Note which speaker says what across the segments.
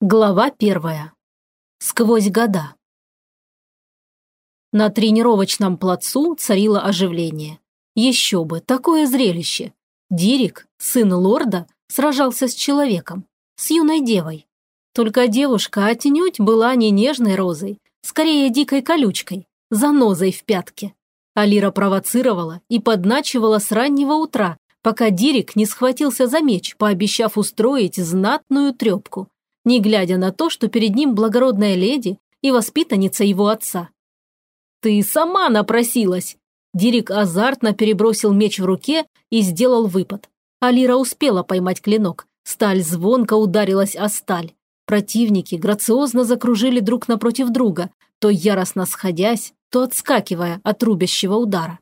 Speaker 1: Глава первая. Сквозь года. На тренировочном плацу царило оживление. Еще бы, такое зрелище. Дирик, сын лорда, сражался с человеком, с юной девой. Только девушка отнюдь была не нежной розой, скорее дикой колючкой, занозой в пятке. Алира провоцировала и подначивала с раннего утра, пока Дирик не схватился за меч, пообещав устроить знатную трепку – не глядя на то, что перед ним благородная леди и воспитанница его отца. «Ты сама напросилась!» Дирик азартно перебросил меч в руке и сделал выпад. Алира успела поймать клинок. Сталь звонко ударилась о сталь. Противники грациозно закружили друг напротив друга, то яростно сходясь, то отскакивая от рубящего удара.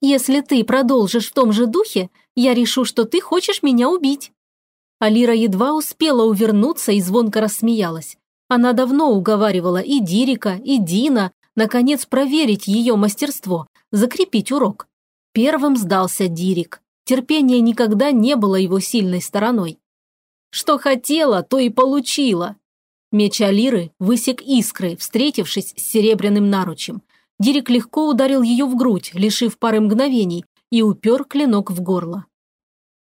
Speaker 1: «Если ты продолжишь в том же духе, я решу, что ты хочешь меня убить», Алира едва успела увернуться и звонко рассмеялась. Она давно уговаривала и Дирика, и Дина, наконец, проверить ее мастерство, закрепить урок. Первым сдался Дирик. Терпение никогда не было его сильной стороной. Что хотела, то и получила. Меч Алиры высек искры, встретившись с серебряным наручем. Дирик легко ударил ее в грудь, лишив пары мгновений, и упер клинок в горло.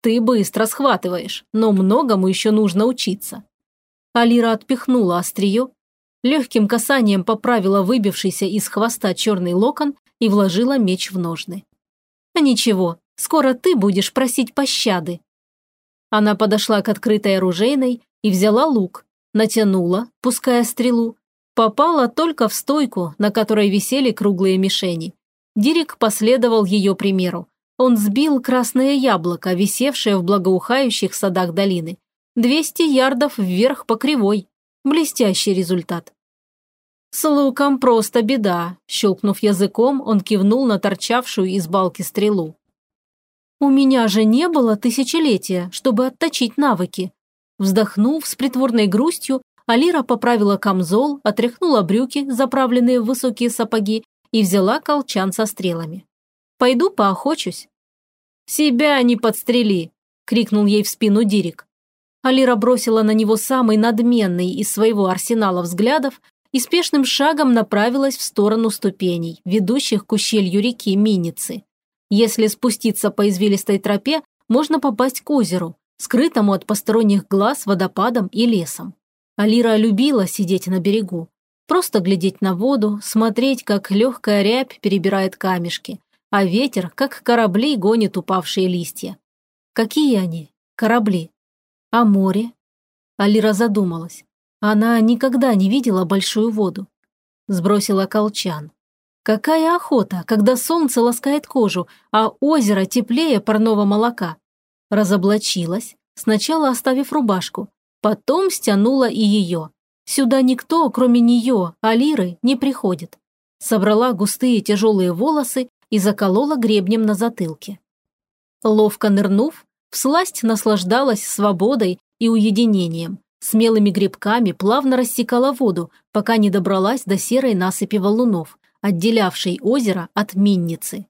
Speaker 1: Ты быстро схватываешь, но многому еще нужно учиться. Алира отпихнула острие, легким касанием поправила выбившийся из хвоста черный локон и вложила меч в ножны. «А ничего, скоро ты будешь просить пощады». Она подошла к открытой оружейной и взяла лук, натянула, пуская стрелу, попала только в стойку, на которой висели круглые мишени. Дирик последовал ее примеру, он сбил красное яблоко, висевшее в благоухающих садах долины. 200 ярдов вверх по кривой. Блестящий результат. «С луком просто беда», – щелкнув языком, он кивнул на торчавшую из балки стрелу. «У меня же не было тысячелетия, чтобы отточить навыки». Вздохнув с притворной грустью, Алира поправила камзол, отряхнула брюки, заправленные в высокие сапоги, и взяла колчан со стрелами. Пойду поохочусь». «Себя не подстрели!» – крикнул ей в спину Дирик. Алира бросила на него самый надменный из своего арсенала взглядов и спешным шагом направилась в сторону ступеней, ведущих к ущелью реки Миницы. Если спуститься по извилистой тропе, можно попасть к озеру, скрытому от посторонних глаз водопадом и лесом. Алира любила сидеть на берегу, просто глядеть на воду, смотреть, как легкая рябь перебирает камешки, а ветер, как корабли, гонит упавшие листья. Какие они? Корабли. А море? Алира задумалась. Она никогда не видела большую воду. Сбросила колчан. Какая охота, когда солнце ласкает кожу, а озеро теплее парного молока. Разоблачилась, сначала оставив рубашку, потом стянула и ее. Сюда никто, кроме нее, Алиры, не приходит. Собрала густые тяжелые волосы и заколола гребнем на затылке. Ловко нырнув, всласть наслаждалась свободой и уединением, смелыми грибками плавно рассекала воду, пока не добралась до серой насыпи валунов, отделявшей озеро от Минницы.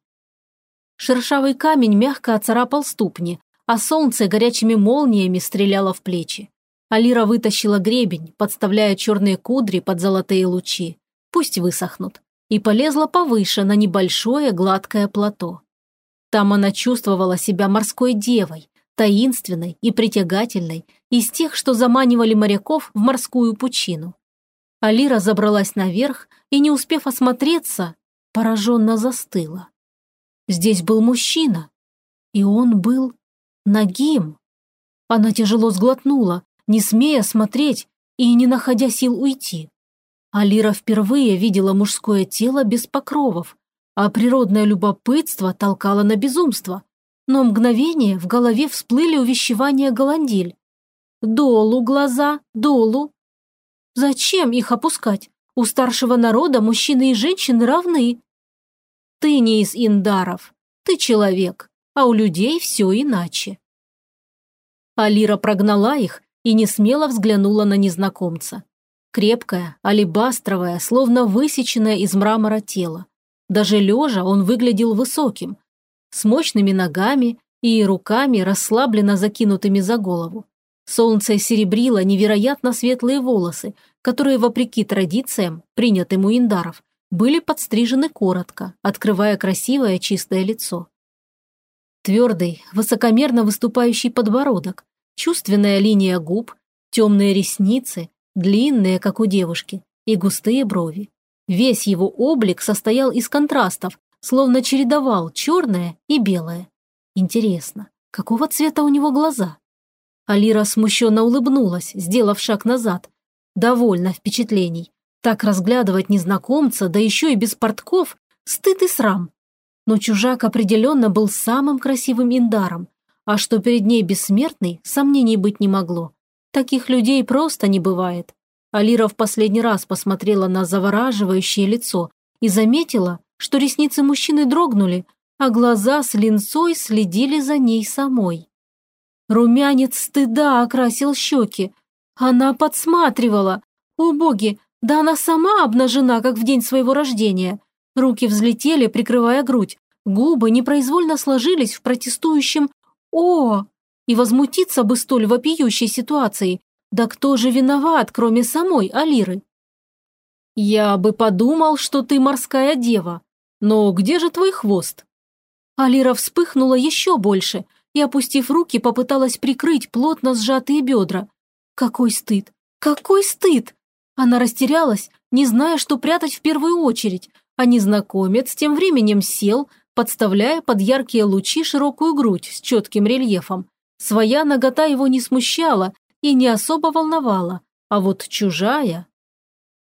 Speaker 1: Шершавый камень мягко оцарапал ступни, а солнце горячими молниями стреляло в плечи. Алира вытащила гребень, подставляя черные кудри под золотые лучи. Пусть высохнут и полезла повыше на небольшое гладкое плато. Там она чувствовала себя морской девой, таинственной и притягательной, из тех, что заманивали моряков в морскую пучину. Алира забралась наверх и, не успев осмотреться, пораженно застыла. Здесь был мужчина, и он был нагим. Она тяжело сглотнула, не смея смотреть и не находя сил уйти. Алира впервые видела мужское тело без покровов, а природное любопытство толкало на безумство. Но мгновение в голове всплыли увещевания Голандиль. «Долу глаза, долу!» «Зачем их опускать? У старшего народа мужчины и женщины равны». «Ты не из индаров, ты человек, а у людей все иначе». Алира прогнала их и не смело взглянула на незнакомца. Крепкое, алебастровое, словно высеченное из мрамора тело. Даже лежа он выглядел высоким, с мощными ногами и руками, расслабленно закинутыми за голову. Солнце серебрило невероятно светлые волосы, которые, вопреки традициям, принятым у индаров, были подстрижены коротко, открывая красивое чистое лицо. Твердый, высокомерно выступающий подбородок, чувственная линия губ, темные ресницы, длинные, как у девушки, и густые брови. Весь его облик состоял из контрастов, словно чередовал черное и белое. Интересно, какого цвета у него глаза? Алира смущенно улыбнулась, сделав шаг назад. Довольно впечатлений. Так разглядывать незнакомца, да еще и без портков, стыд и срам. Но чужак определенно был самым красивым индаром, а что перед ней бессмертный, сомнений быть не могло. Таких людей просто не бывает. Алира в последний раз посмотрела на завораживающее лицо и заметила, что ресницы мужчины дрогнули, а глаза с линцой следили за ней самой. Румянец стыда окрасил щеки. Она подсматривала. О боги, да она сама обнажена, как в день своего рождения. Руки взлетели, прикрывая грудь. Губы непроизвольно сложились в протестующем «О!» И возмутиться бы столь вопиющей ситуацией. Да кто же виноват, кроме самой Алиры? «Я бы подумал, что ты морская дева. Но где же твой хвост?» Алира вспыхнула еще больше – и, опустив руки, попыталась прикрыть плотно сжатые бедра. Какой стыд! Какой стыд! Она растерялась, не зная, что прятать в первую очередь, а незнакомец тем временем сел, подставляя под яркие лучи широкую грудь с четким рельефом. Своя нагота его не смущала и не особо волновала, а вот чужая...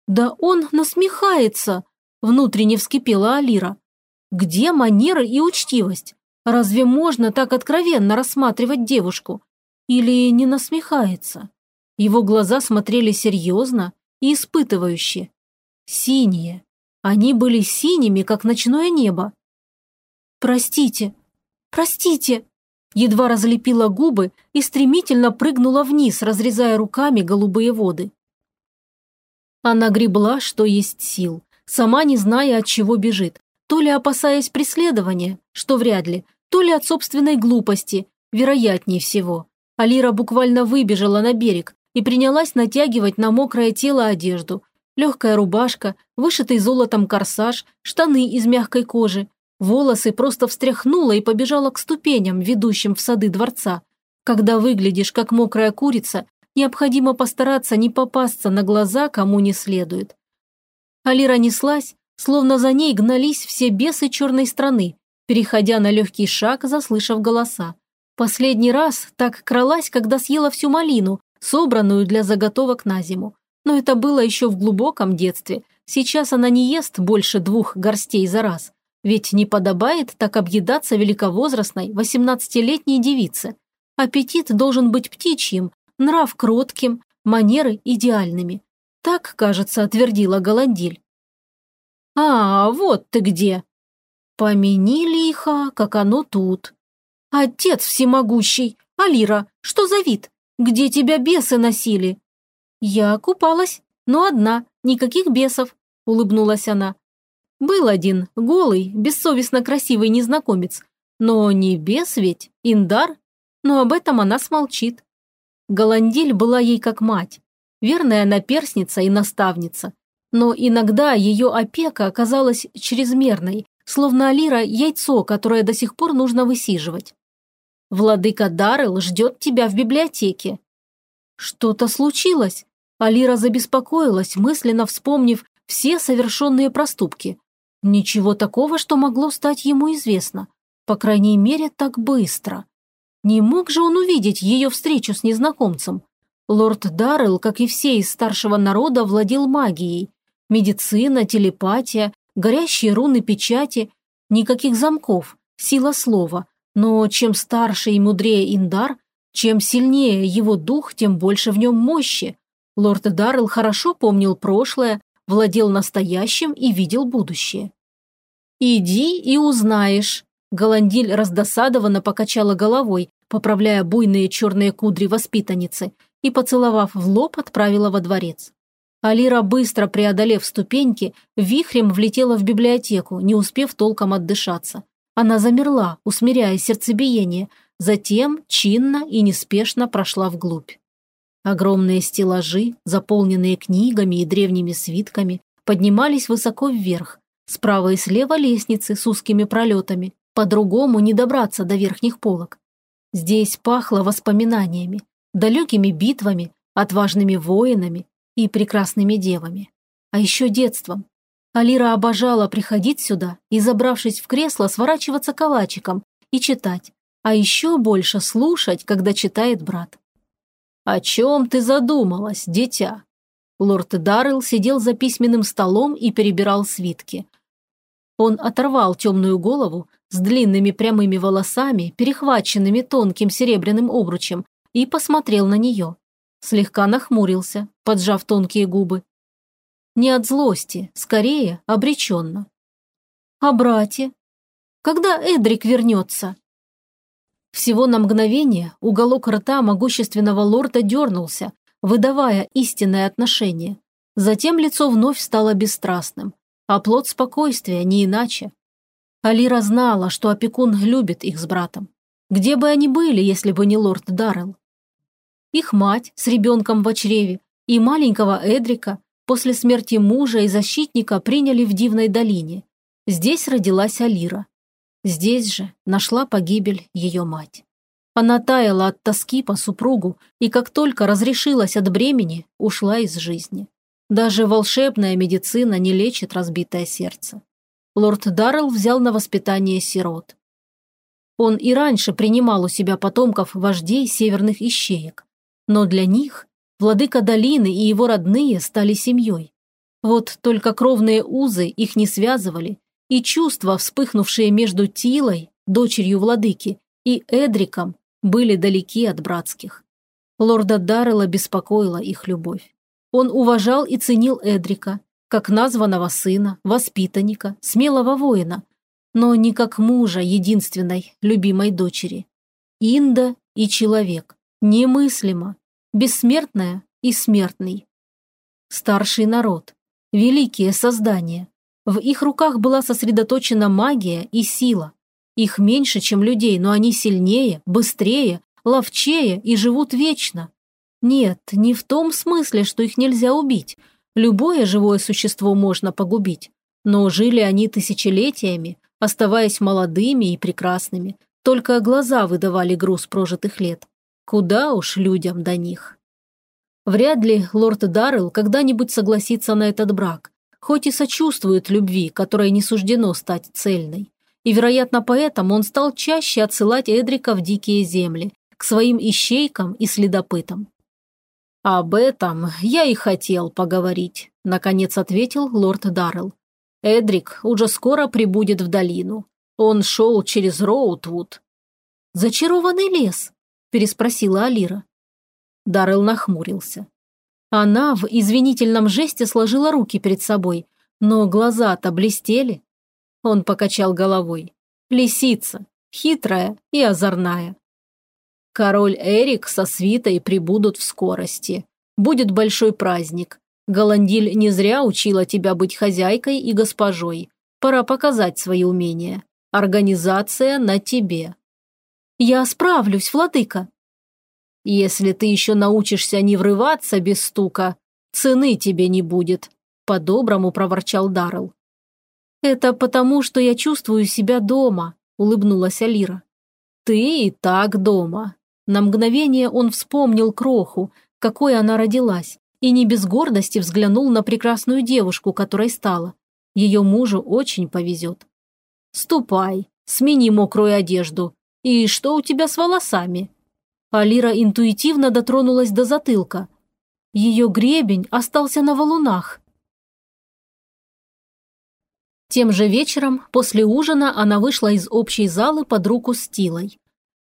Speaker 1: «Да он насмехается!» – внутренне вскипела Алира. «Где манеры и учтивость? Разве можно так откровенно рассматривать девушку? Или не насмехается? Его глаза смотрели серьезно и испытывающе. Синие. Они были синими, как ночное небо. «Простите, простите!» Едва разлепила губы и стремительно прыгнула вниз, разрезая руками голубые воды. Она гребла, что есть сил, сама не зная, от чего бежит, то ли опасаясь преследования, что вряд ли, то ли от собственной глупости, вероятнее всего. Алира буквально выбежала на берег и принялась натягивать на мокрое тело одежду. Легкая рубашка, вышитый золотом корсаж, штаны из мягкой кожи. Волосы просто встряхнула и побежала к ступеням, ведущим в сады дворца. Когда выглядишь как мокрая курица, необходимо постараться не попасться на глаза кому не следует. Алира неслась, словно за ней гнались все бесы черной страны, переходя на легкий шаг, заслышав голоса. Последний раз так кралась, когда съела всю малину, собранную для заготовок на зиму. Но это было еще в глубоком детстве. Сейчас она не ест больше двух горстей за раз. Ведь не подобает так объедаться великовозрастной 18-летней девице. Аппетит должен быть птичьим, нрав кротким, манеры идеальными. Так, кажется, отвердила Голандиль. «А, вот ты где!» «Помяни лихо, как оно тут!» «Отец всемогущий! Алира, что за вид? Где тебя бесы носили?» «Я купалась, но одна, никаких бесов», – улыбнулась она. «Был один, голый, бессовестно красивый незнакомец. Но не бес ведь, Индар. Но об этом она смолчит. Голандиль была ей как мать, верная наперсница и наставница. Но иногда ее опека оказалась чрезмерной, словно Алира – яйцо, которое до сих пор нужно высиживать. «Владыка Даррелл ждет тебя в библиотеке». Что-то случилось. Алира забеспокоилась, мысленно вспомнив все совершенные проступки. Ничего такого, что могло стать ему известно. По крайней мере, так быстро. Не мог же он увидеть ее встречу с незнакомцем? Лорд Даррелл, как и все из старшего народа, владел магией, Медицина, телепатия, горящие руны печати, никаких замков, сила слова. Но чем старше и мудрее Индар, чем сильнее его дух, тем больше в нем мощи. Лорд Даррелл хорошо помнил прошлое, владел настоящим и видел будущее. «Иди и узнаешь», – Голандиль раздосадованно покачала головой, поправляя буйные черные кудри воспитанницы, и, поцеловав в лоб, отправила во дворец. Алира, быстро преодолев ступеньки, вихрем влетела в библиотеку, не успев толком отдышаться. Она замерла, усмиряя сердцебиение, затем чинно и неспешно прошла вглубь. Огромные стеллажи, заполненные книгами и древними свитками, поднимались высоко вверх. Справа и слева лестницы с узкими пролетами. По-другому не добраться до верхних полок. Здесь пахло воспоминаниями, далекими битвами, отважными воинами и прекрасными девами. А еще детством. Алира обожала приходить сюда и, забравшись в кресло, сворачиваться калачиком и читать, а еще больше слушать, когда читает брат. «О чем ты задумалась, дитя?» Лорд Даррелл сидел за письменным столом и перебирал свитки. Он оторвал темную голову с длинными прямыми волосами, перехваченными тонким серебряным обручем, и посмотрел на нее. Слегка нахмурился, поджав тонкие губы. Не от злости, скорее обреченно. «А братья? Когда Эдрик вернется?» Всего на мгновение уголок рта могущественного лорда дернулся, выдавая истинное отношение. Затем лицо вновь стало бесстрастным, а плод спокойствия не иначе. Алира знала, что опекун любит их с братом. Где бы они были, если бы не лорд Даррелл? Их мать с ребенком в чреве и маленького Эдрика после смерти мужа и защитника приняли в Дивной долине. Здесь родилась Алира. Здесь же нашла погибель ее мать. Она таяла от тоски по супругу и как только разрешилась от бремени, ушла из жизни. Даже волшебная медицина не лечит разбитое сердце. Лорд Даррелл взял на воспитание сирот. Он и раньше принимал у себя потомков вождей северных ищеек. Но для них Владыка долины и его родные стали семьей. Вот только кровные узы их не связывали, и чувства, вспыхнувшие между Тилой, дочерью владыки, и Эдриком, были далеки от братских. Лорда Даррелла беспокоила их любовь. Он уважал и ценил Эдрика, как названного сына, воспитанника, смелого воина, но не как мужа единственной, любимой дочери. Инда и человек. Немыслимо бессмертная и смертный. Старший народ, великие создания. В их руках была сосредоточена магия и сила. Их меньше, чем людей, но они сильнее, быстрее, ловчее и живут вечно. Нет, не в том смысле, что их нельзя убить. Любое живое существо можно погубить. Но жили они тысячелетиями, оставаясь молодыми и прекрасными. Только глаза выдавали груз прожитых лет. Куда уж людям до них. Вряд ли лорд Даррелл когда-нибудь согласится на этот брак, хоть и сочувствует любви, которой не суждено стать цельной. И, вероятно, поэтому он стал чаще отсылать Эдрика в дикие земли, к своим ищейкам и следопытам. «Об этом я и хотел поговорить», – наконец ответил лорд Даррелл. «Эдрик уже скоро прибудет в долину. Он шел через Роутвуд». «Зачарованный лес?» переспросила Алира. Даррелл нахмурился. Она в извинительном жесте сложила руки перед собой, но глаза-то блестели. Он покачал головой. Лисица, хитрая и озорная. Король Эрик со свитой прибудут в скорости. Будет большой праздник. Голандиль не зря учила тебя быть хозяйкой и госпожой. Пора показать свои умения. Организация на тебе. «Я справлюсь, владыка». «Если ты еще научишься не врываться без стука, цены тебе не будет», – по-доброму проворчал Даррелл. «Это потому, что я чувствую себя дома», – улыбнулась Алира. «Ты и так дома». На мгновение он вспомнил кроху, какой она родилась, и не без гордости взглянул на прекрасную девушку, которой стала. Ее мужу очень повезет. «Ступай, смени мокрую одежду, «И что у тебя с волосами?» Алира интуитивно дотронулась до затылка. Ее гребень остался на валунах. Тем же вечером, после ужина, она вышла из общей залы под руку с Тилой.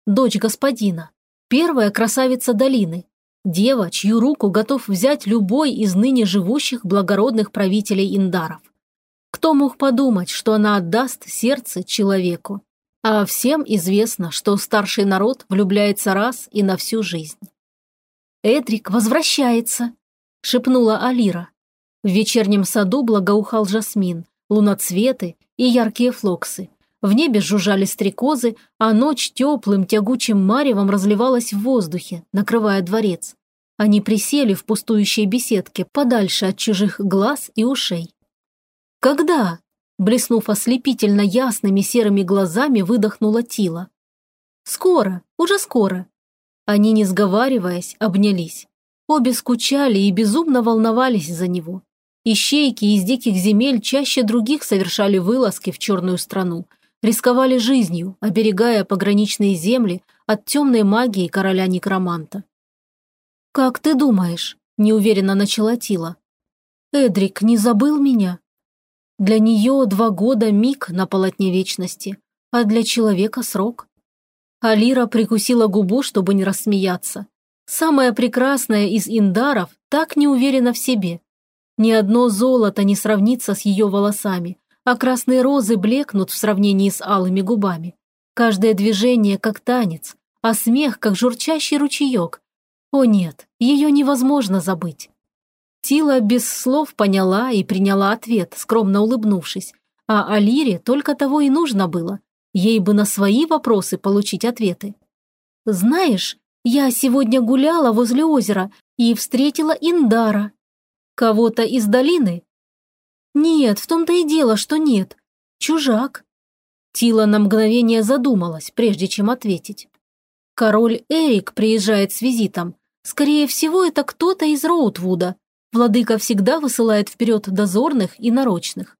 Speaker 1: Дочь господина. Первая красавица долины. Дева, чью руку готов взять любой из ныне живущих благородных правителей Индаров. Кто мог подумать, что она отдаст сердце человеку? А всем известно, что старший народ влюбляется раз и на всю жизнь. «Эдрик возвращается», – шепнула Алира. В вечернем саду благоухал жасмин, луноцветы и яркие флоксы. В небе жужжали стрекозы, а ночь теплым тягучим маревом разливалась в воздухе, накрывая дворец. Они присели в пустующей беседке, подальше от чужих глаз и ушей. «Когда?» – блеснув ослепительно ясными серыми глазами, выдохнула Тила. «Скоро, уже скоро». Они, не сговариваясь, обнялись. Обе скучали и безумно волновались за него. Ищейки из диких земель чаще других совершали вылазки в черную страну, рисковали жизнью, оберегая пограничные земли от темной магии короля-некроманта. «Как ты думаешь?» – неуверенно начала Тила. «Эдрик не забыл меня?» Для нее два года – миг на полотне вечности, а для человека – срок. Алира прикусила губу, чтобы не рассмеяться. Самая прекрасная из индаров так не уверена в себе. Ни одно золото не сравнится с ее волосами, а красные розы блекнут в сравнении с алыми губами. Каждое движение как танец, а смех как журчащий ручеек. О нет, ее невозможно забыть. Тила без слов поняла и приняла ответ, скромно улыбнувшись. А Алире только того и нужно было. Ей бы на свои вопросы получить ответы. «Знаешь, я сегодня гуляла возле озера и встретила Индара. Кого-то из долины? Нет, в том-то и дело, что нет. Чужак. Тила на мгновение задумалась, прежде чем ответить. Король Эрик приезжает с визитом. Скорее всего, это кто-то из Роутвуда. Владыка всегда высылает вперед дозорных и нарочных.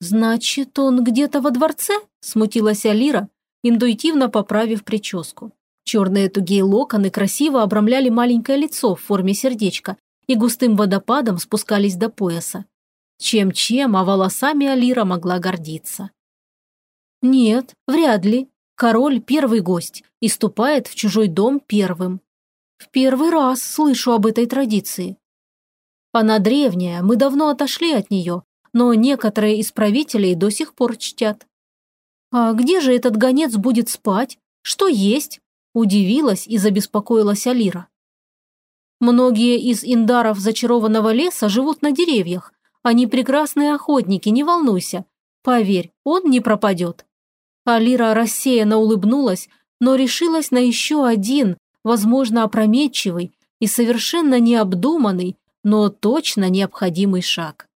Speaker 1: «Значит, он где-то во дворце?» – смутилась Алира, интуитивно поправив прическу. Черные тугие локоны красиво обрамляли маленькое лицо в форме сердечка и густым водопадом спускались до пояса. Чем-чем, а волосами Алира могла гордиться. «Нет, вряд ли. Король – первый гость и ступает в чужой дом первым. В первый раз слышу об этой традиции. Она древняя, мы давно отошли от нее, но некоторые из правителей до сих пор чтят. «А где же этот гонец будет спать? Что есть?» – удивилась и забеспокоилась Алира. «Многие из индаров зачарованного леса живут на деревьях. Они прекрасные охотники, не волнуйся. Поверь, он не пропадет». Алира рассеянно улыбнулась, но решилась на еще один, возможно, опрометчивый и совершенно необдуманный, но точно необходимый шаг.